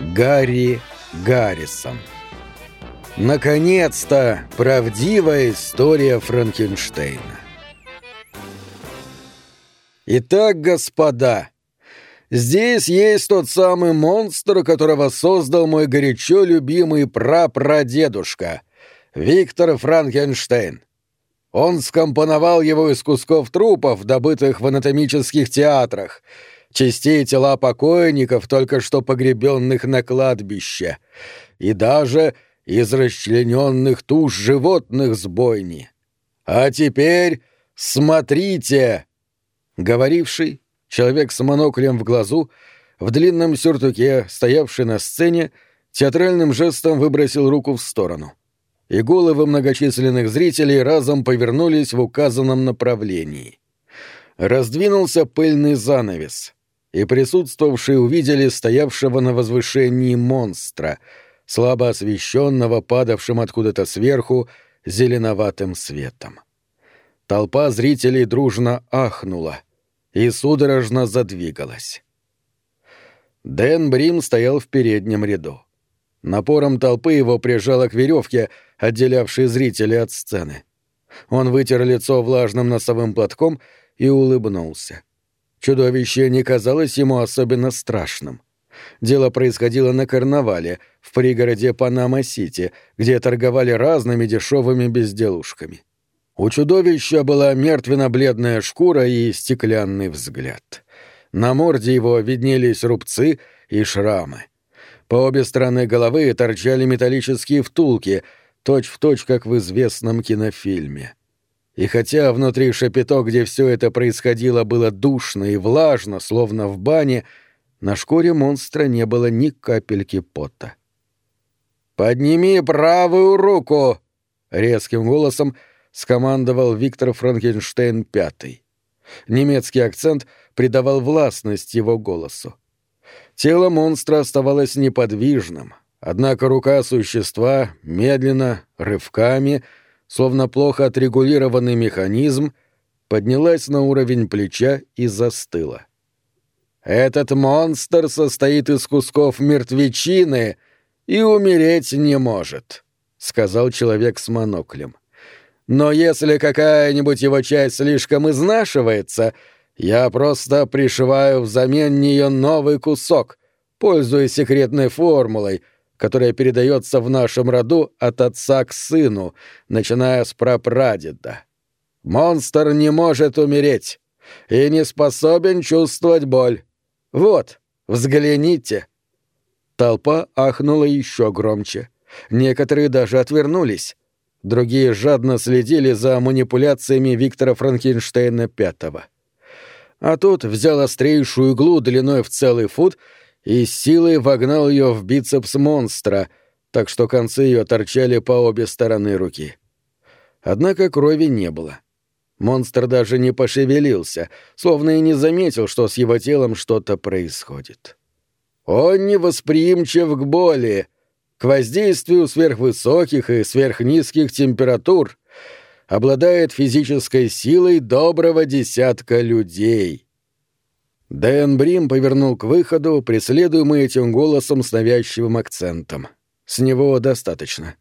Гарри Гаррисон Наконец-то правдивая история Франкенштейна. Итак, господа, здесь есть тот самый монстр, которого создал мой горячо любимый прапрадедушка, Виктор Франкенштейн. Он скомпоновал его из кусков трупов, добытых в анатомических театрах, частей тела покойников, только что погребенных на кладбище, и даже из расчлененных туш животных с бойни. А теперь смотрите! Говоривший, человек с моноклем в глазу, в длинном сюртуке, стоявший на сцене, театральным жестом выбросил руку в сторону. И головы многочисленных зрителей разом повернулись в указанном направлении. Раздвинулся пыльный занавес — и присутствовавшие увидели стоявшего на возвышении монстра, слабо освещенного падавшим откуда-то сверху зеленоватым светом. Толпа зрителей дружно ахнула и судорожно задвигалась. Дэн Брим стоял в переднем ряду. Напором толпы его прижало к веревке, отделявшей зрителей от сцены. Он вытер лицо влажным носовым платком и улыбнулся. Чудовище не казалось ему особенно страшным. Дело происходило на карнавале, в пригороде Панама-Сити, где торговали разными дешевыми безделушками. У чудовища была мертвенно-бледная шкура и стеклянный взгляд. На морде его виднелись рубцы и шрамы. По обе стороны головы торчали металлические втулки, точь-в-точь, точь, как в известном кинофильме. И хотя внутри шапито, где все это происходило, было душно и влажно, словно в бане, на шкуре монстра не было ни капельки пота. «Подними правую руку!» — резким голосом скомандовал Виктор Франкенштейн Пятый. Немецкий акцент придавал властность его голосу. Тело монстра оставалось неподвижным, однако рука существа медленно, рывками — словно плохо отрегулированный механизм, поднялась на уровень плеча и застыла. «Этот монстр состоит из кусков мертвечины и умереть не может», — сказал человек с моноклем. «Но если какая-нибудь его часть слишком изнашивается, я просто пришиваю взамен нее новый кусок, пользуясь секретной формулой — которая передается в нашем роду от отца к сыну, начиная с прапрадеда. Монстр не может умереть и не способен чувствовать боль. Вот, взгляните. Толпа ахнула еще громче. Некоторые даже отвернулись. Другие жадно следили за манипуляциями Виктора Франкенштейна Пятого. А тот взял острейшую иглу длиной в целый фут и силой вогнал ее в бицепс монстра, так что концы ее торчали по обе стороны руки. Однако крови не было. Монстр даже не пошевелился, словно и не заметил, что с его телом что-то происходит. Он невосприимчив к боли, к воздействию сверхвысоких и сверхнизких температур, обладает физической силой доброго десятка людей — Дэн Брим повернул к выходу, преследуемый этим голосом с навязчивым акцентом. С него достаточно.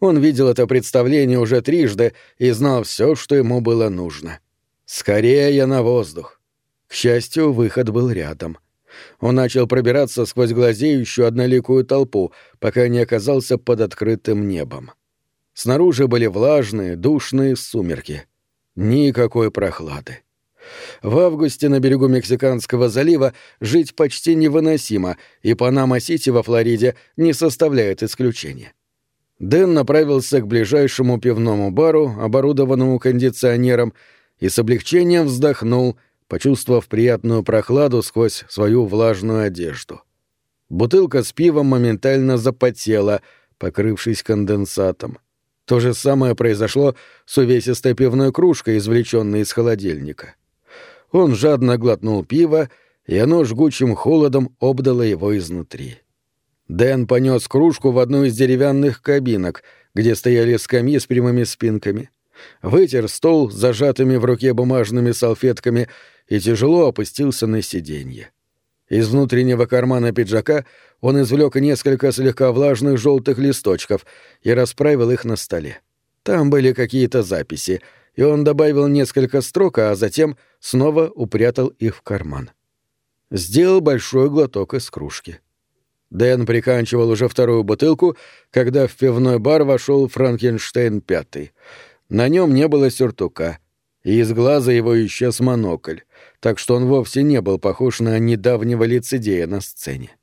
Он видел это представление уже трижды и знал все, что ему было нужно. Скорее на воздух. К счастью, выход был рядом. Он начал пробираться сквозь глазеющую одноликую толпу, пока не оказался под открытым небом. Снаружи были влажные, душные сумерки. Никакой прохлады. В августе на берегу Мексиканского залива жить почти невыносимо, и Панама-Сити во Флориде не составляет исключения. Дэн направился к ближайшему пивному бару, оборудованному кондиционером, и с облегчением вздохнул, почувствовав приятную прохладу сквозь свою влажную одежду. Бутылка с пивом моментально запотела, покрывшись конденсатом. То же самое произошло с увесистой пивной кружкой, извлеченной из холодильника. Он жадно глотнул пиво, и оно жгучим холодом обдало его изнутри. Дэн понес кружку в одну из деревянных кабинок, где стояли скамьи с прямыми спинками. вытер стол зажатыми в руке бумажными салфетками и тяжело опустился на сиденье. Из внутреннего кармана пиджака он извлек несколько слегка влажных желтых листочков и расправил их на столе. Там были какие-то записи, и он добавил несколько строк, а затем снова упрятал их в карман. Сделал большой глоток из кружки. Дэн приканчивал уже вторую бутылку, когда в пивной бар вошел Франкенштейн пятый. На нем не было сюртука, и из глаза его исчез монокль, так что он вовсе не был похож на недавнего лицедея на сцене.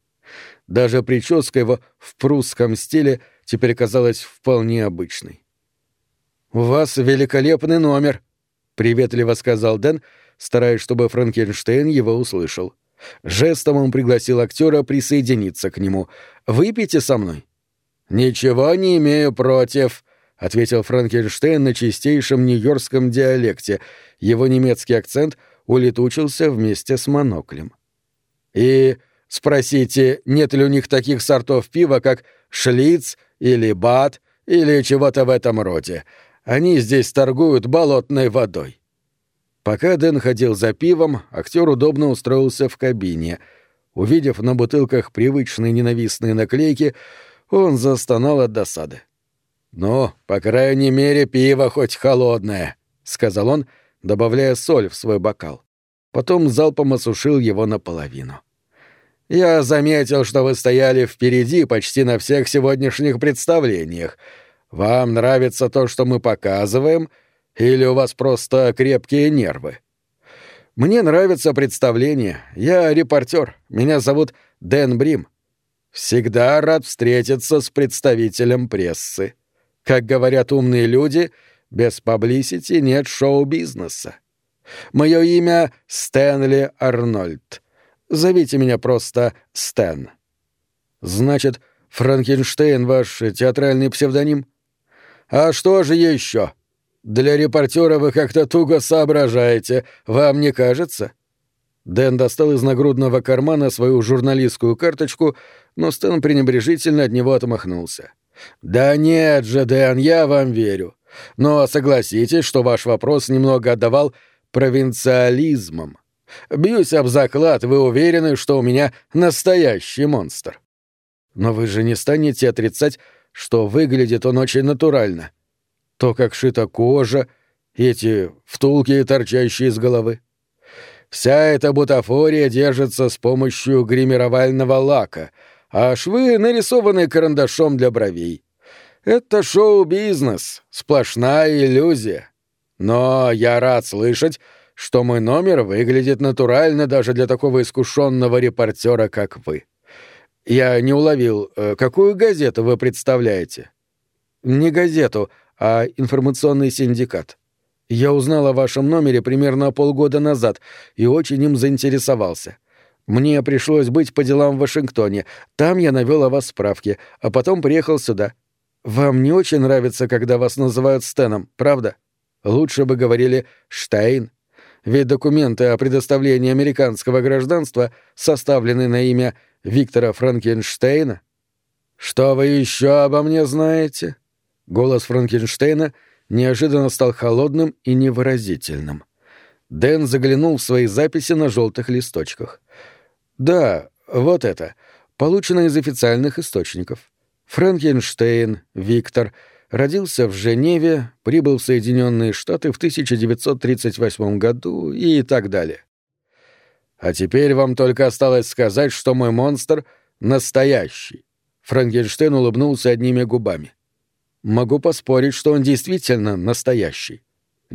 Даже прическа его в прусском стиле теперь казалась вполне обычной. «У вас великолепный номер», — приветливо сказал Дэн, стараясь, чтобы Франкенштейн его услышал. — Жестом он пригласил актера присоединиться к нему. «Выпейте со мной». «Ничего не имею против», — ответил Франкенштейн на чистейшем нью-йоркском диалекте. Его немецкий акцент улетучился вместе с моноклем. «И спросите, нет ли у них таких сортов пива, как Шлиц или Бат или чего-то в этом роде. Они здесь торгуют болотной водой». Пока Дэн ходил за пивом, актер удобно устроился в кабине. Увидев на бутылках привычные ненавистные наклейки, он застонал от досады. «Ну, по крайней мере, пиво хоть холодное», — сказал он, добавляя соль в свой бокал. Потом залпом осушил его наполовину. «Я заметил, что вы стояли впереди почти на всех сегодняшних представлениях. Вам нравится то, что мы показываем — или у вас просто крепкие нервы? Мне нравится представление. Я репортер. Меня зовут Дэн Брим. Всегда рад встретиться с представителем прессы. Как говорят умные люди, без паблисити нет шоу-бизнеса. Мое имя Стэнли Арнольд. Зовите меня просто Стэн. Значит, Франкенштейн ваш театральный псевдоним? А что же еще? Для репортера вы как-то туго соображаете, вам не кажется?» Дэн достал из нагрудного кармана свою журналистскую карточку, но Стэн пренебрежительно от него отмахнулся. «Да нет же, Дэн, я вам верю. Но согласитесь, что ваш вопрос немного отдавал провинциализмом. Бьюсь об заклад, вы уверены, что у меня настоящий монстр. Но вы же не станете отрицать, что выглядит он очень натурально то, как шита кожа, эти втулки, торчащие из головы. Вся эта бутафория держится с помощью гримировального лака, а швы нарисованы карандашом для бровей. Это шоу-бизнес, сплошная иллюзия. Но я рад слышать, что мой номер выглядит натурально даже для такого искушенного репортера, как вы. Я не уловил, э, какую газету вы представляете? Не газету, а информационный синдикат. Я узнал о вашем номере примерно полгода назад и очень им заинтересовался. Мне пришлось быть по делам в Вашингтоне. Там я навел о вас справки, а потом приехал сюда. Вам не очень нравится, когда вас называют Стеном, правда? Лучше бы говорили «Штейн». Ведь документы о предоставлении американского гражданства составлены на имя Виктора Франкенштейна. Что вы еще обо мне знаете? Голос Франкенштейна неожиданно стал холодным и невыразительным. Дэн заглянул в свои записи на желтых листочках. «Да, вот это. Получено из официальных источников. Франкенштейн, Виктор, родился в Женеве, прибыл в Соединенные Штаты в 1938 году и так далее. А теперь вам только осталось сказать, что мой монстр настоящий. Франкенштейн улыбнулся одними губами. Могу поспорить, что он действительно настоящий.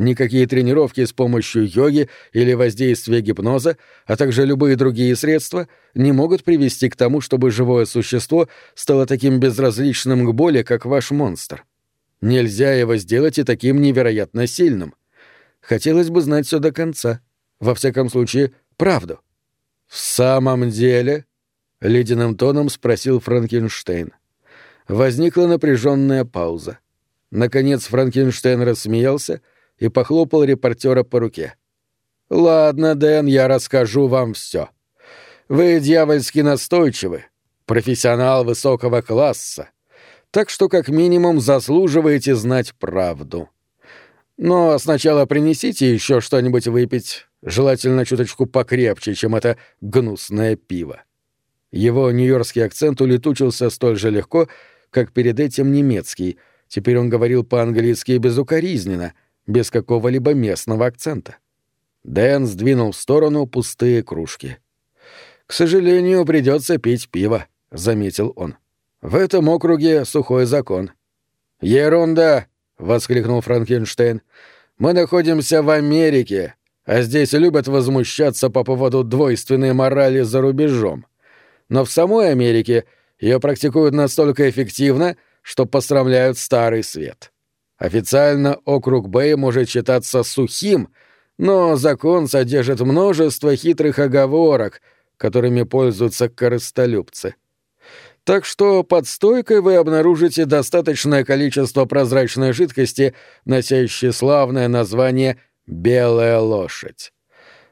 Никакие тренировки с помощью йоги или воздействия гипноза, а также любые другие средства не могут привести к тому, чтобы живое существо стало таким безразличным к боли, как ваш монстр. Нельзя его сделать и таким невероятно сильным. Хотелось бы знать все до конца. Во всяком случае, правду. «В самом деле?» — ледяным тоном спросил Франкенштейн. Возникла напряженная пауза. Наконец Франкенштейн рассмеялся и похлопал репортера по руке. «Ладно, Дэн, я расскажу вам все. Вы дьявольски настойчивы, профессионал высокого класса, так что как минимум заслуживаете знать правду. Но сначала принесите еще что-нибудь выпить, желательно чуточку покрепче, чем это гнусное пиво. Его нью-йоркский акцент улетучился столь же легко, как перед этим немецкий. Теперь он говорил по-английски безукоризненно, без какого-либо местного акцента. Дэн сдвинул в сторону пустые кружки. «К сожалению, придется пить пиво», — заметил он. «В этом округе сухой закон». «Ерунда!» — воскликнул Франкенштейн. «Мы находимся в Америке, а здесь любят возмущаться по поводу двойственной морали за рубежом. Но в самой Америке ее практикуют настолько эффективно, что посрамляют Старый Свет. Официально округ Бэй может считаться сухим, но закон содержит множество хитрых оговорок, которыми пользуются корыстолюбцы. Так что под стойкой вы обнаружите достаточное количество прозрачной жидкости, носящей славное название «белая лошадь».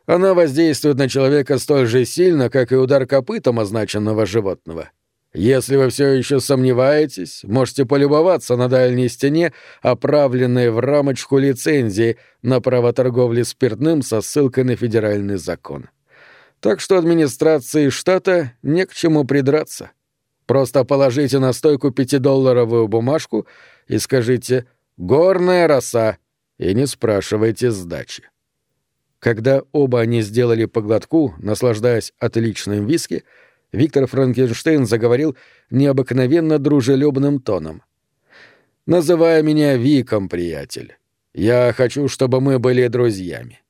Она воздействует на человека столь же сильно, как и удар копытом означенного животного. Если вы все еще сомневаетесь, можете полюбоваться на дальней стене, оправленной в рамочку лицензии на право торговли спиртным со ссылкой на федеральный закон. Так что администрации штата не к чему придраться. Просто положите на стойку пятидолларовую бумажку и скажите «Горная роса» и не спрашивайте сдачи. Когда оба они сделали по глотку, наслаждаясь отличным виски, Виктор Франкенштейн заговорил необыкновенно дружелюбным тоном. «Называй меня Виком, приятель. Я хочу, чтобы мы были друзьями.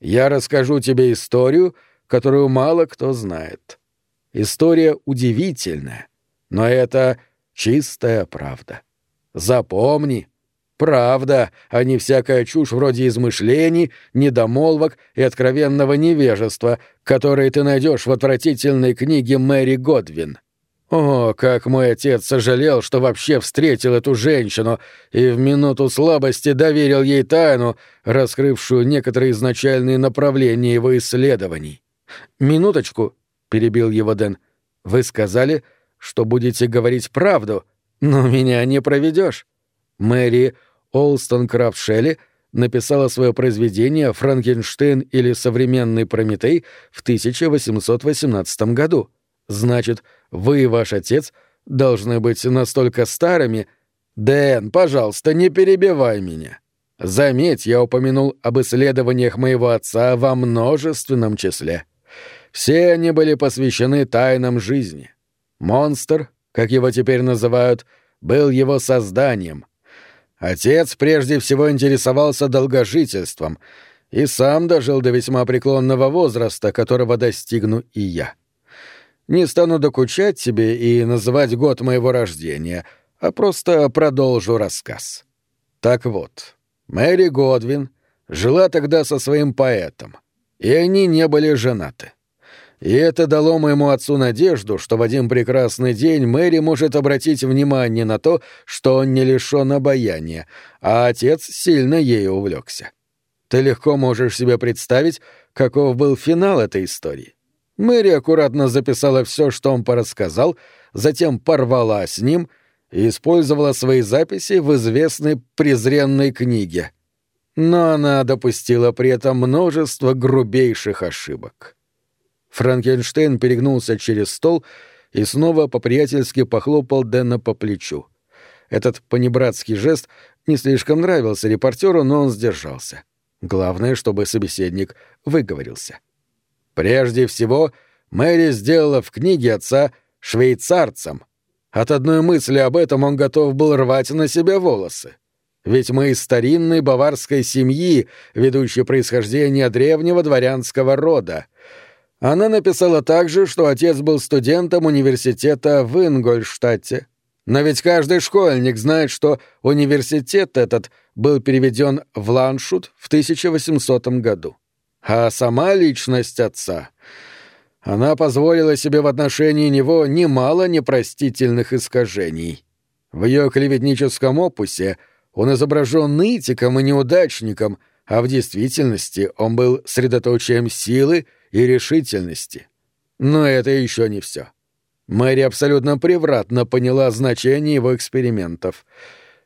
Я расскажу тебе историю, которую мало кто знает. История удивительная, но это чистая правда. Запомни, Правда, а не всякая чушь вроде измышлений, недомолвок и откровенного невежества, которые ты найдешь в отвратительной книге Мэри Годвин. О, как мой отец сожалел, что вообще встретил эту женщину и в минуту слабости доверил ей тайну, раскрывшую некоторые изначальные направления его исследований. «Минуточку», — перебил его Дэн, — «вы сказали, что будете говорить правду, но меня не проведешь. Мэри Олстон Крафт Шелли написала свое произведение «Франкенштейн или современный Прометей» в 1818 году. Значит, вы и ваш отец должны быть настолько старыми... Дэн, пожалуйста, не перебивай меня. Заметь, я упомянул об исследованиях моего отца во множественном числе. Все они были посвящены тайнам жизни. Монстр, как его теперь называют, был его созданием — Отец прежде всего интересовался долгожительством и сам дожил до весьма преклонного возраста, которого достигну и я. Не стану докучать тебе и называть год моего рождения, а просто продолжу рассказ. Так вот, Мэри Годвин жила тогда со своим поэтом, и они не были женаты. И это дало моему отцу надежду, что в один прекрасный день Мэри может обратить внимание на то, что он не лишен обаяния, а отец сильно ею увлекся. Ты легко можешь себе представить, каков был финал этой истории. Мэри аккуратно записала все, что он порассказал, затем порвала с ним и использовала свои записи в известной презренной книге. Но она допустила при этом множество грубейших ошибок. Франкенштейн перегнулся через стол и снова по-приятельски похлопал Дэна по плечу. Этот понебратский жест не слишком нравился репортеру, но он сдержался. Главное, чтобы собеседник выговорился. Прежде всего, Мэри сделала в книге отца швейцарцем. От одной мысли об этом он готов был рвать на себя волосы. Ведь мы из старинной баварской семьи, ведущей происхождение древнего дворянского рода. Она написала также, что отец был студентом университета в Ингольштадте. Но ведь каждый школьник знает, что университет этот был переведен в Ланшут в 1800 году. А сама личность отца... Она позволила себе в отношении него немало непростительных искажений. В ее клеветническом опусе он изображен нытиком и неудачником, а в действительности он был средоточием силы и решительности. Но это еще не все. Мэри абсолютно превратно поняла значение его экспериментов.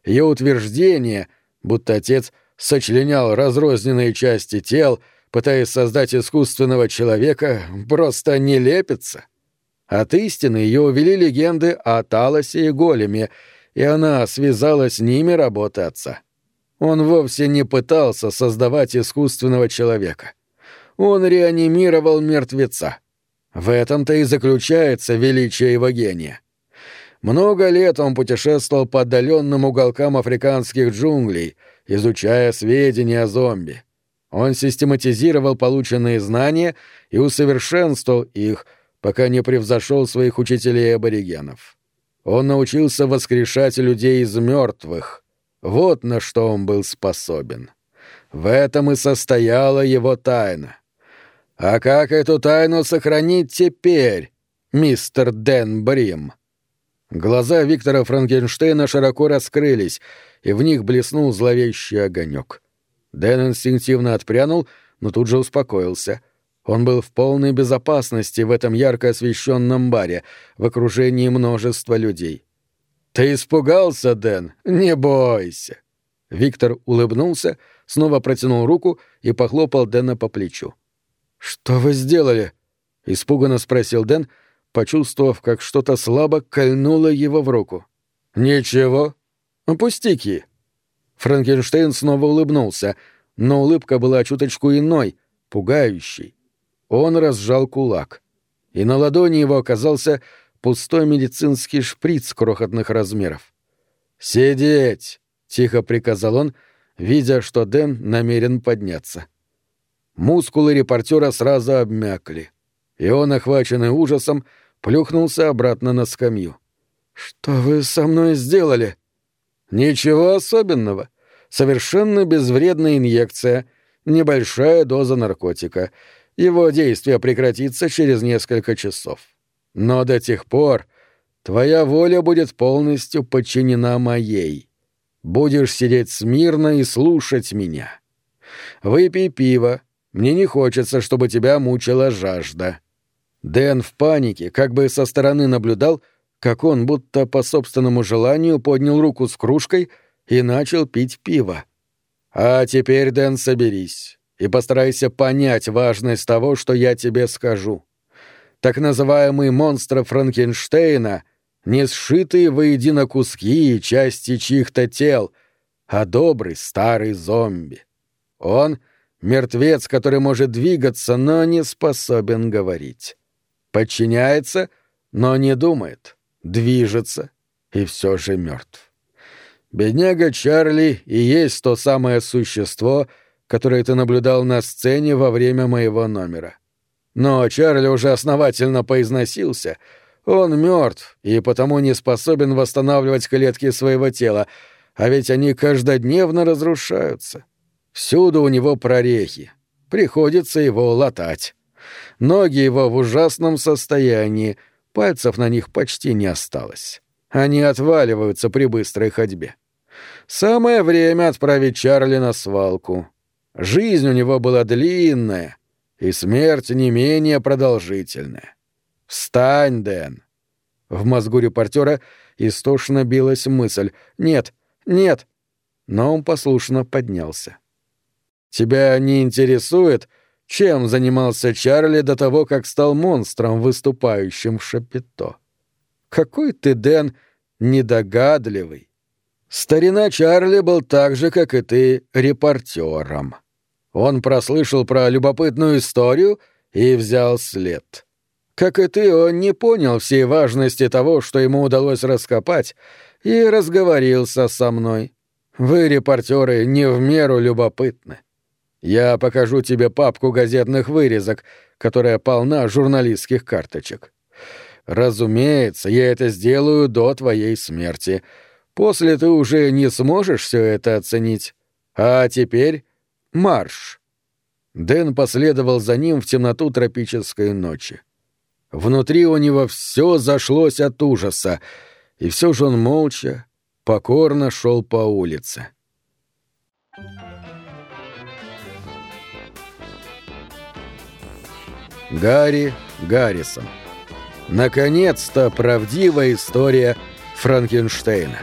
Ее утверждение, будто отец сочленял разрозненные части тел, пытаясь создать искусственного человека, просто не лепится. От истины ее увели легенды о Талосе и Големе, и она связала с ними работы отца. Он вовсе не пытался создавать искусственного человека. Он реанимировал мертвеца. В этом-то и заключается величие его гения. Много лет он путешествовал по отдаленным уголкам африканских джунглей, изучая сведения о зомби. Он систематизировал полученные знания и усовершенствовал их, пока не превзошел своих учителей-аборигенов. Он научился воскрешать людей из мертвых. Вот на что он был способен. В этом и состояла его тайна. А как эту тайну сохранить теперь, мистер Дэн Брим? Глаза Виктора Франкенштейна широко раскрылись, и в них блеснул зловещий огонек. Дэн инстинктивно отпрянул, но тут же успокоился. Он был в полной безопасности в этом ярко освещенном баре, в окружении множества людей. «Ты испугался, Дэн? Не бойся!» Виктор улыбнулся, снова протянул руку и похлопал Дэна по плечу. «Что вы сделали?» — испуганно спросил Дэн, — почувствовав, как что-то слабо кольнуло его в руку. «Ничего. Пустяки». Франкенштейн снова улыбнулся, но улыбка была чуточку иной, пугающей. Он разжал кулак, и на ладони его оказался пустой медицинский шприц крохотных размеров. «Сидеть!» — тихо приказал он, видя, что Дэн намерен подняться. Мускулы репортера сразу обмякли, и он, охваченный ужасом, плюхнулся обратно на скамью. «Что вы со мной сделали?» «Ничего особенного. Совершенно безвредная инъекция, небольшая доза наркотика. Его действие прекратится через несколько часов. Но до тех пор твоя воля будет полностью подчинена моей. Будешь сидеть смирно и слушать меня. Выпей пиво. Мне не хочется, чтобы тебя мучила жажда. Дэн в панике, как бы со стороны наблюдал, как он будто по собственному желанию поднял руку с кружкой и начал пить пиво. «А теперь, Дэн, соберись и постарайся понять важность того, что я тебе скажу. Так называемый монстр Франкенштейна не сшитые воедино куски и части чьих-то тел, а добрый старый зомби. Он — мертвец, который может двигаться, но не способен говорить подчиняется, но не думает, движется и все же мертв. Бедняга Чарли и есть то самое существо, которое ты наблюдал на сцене во время моего номера. Но Чарли уже основательно поизносился. Он мертв и потому не способен восстанавливать клетки своего тела, а ведь они каждодневно разрушаются. Всюду у него прорехи. Приходится его латать. Ноги его в ужасном состоянии, пальцев на них почти не осталось. Они отваливаются при быстрой ходьбе. Самое время отправить Чарли на свалку. Жизнь у него была длинная, и смерть не менее продолжительная. «Встань, Дэн!» В мозгу репортера истошно билась мысль «Нет, нет!» Но он послушно поднялся. «Тебя не интересует, чем занимался Чарли до того, как стал монстром, выступающим в шапито. Какой ты, Дэн, недогадливый. Старина Чарли был так же, как и ты, репортером. Он прослышал про любопытную историю и взял след. Как и ты, он не понял всей важности того, что ему удалось раскопать, и разговорился со мной. Вы, репортеры, не в меру любопытны. Я покажу тебе папку газетных вырезок, которая полна журналистских карточек. Разумеется, я это сделаю до твоей смерти. После ты уже не сможешь все это оценить. А теперь марш. Дэн последовал за ним в темноту тропической ночи. Внутри у него все зашлось от ужаса, и все же он молча, покорно шел по улице. Гарри Гаррисон. Наконец-то правдивая история Франкенштейна.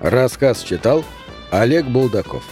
Рассказ читал Олег Булдаков.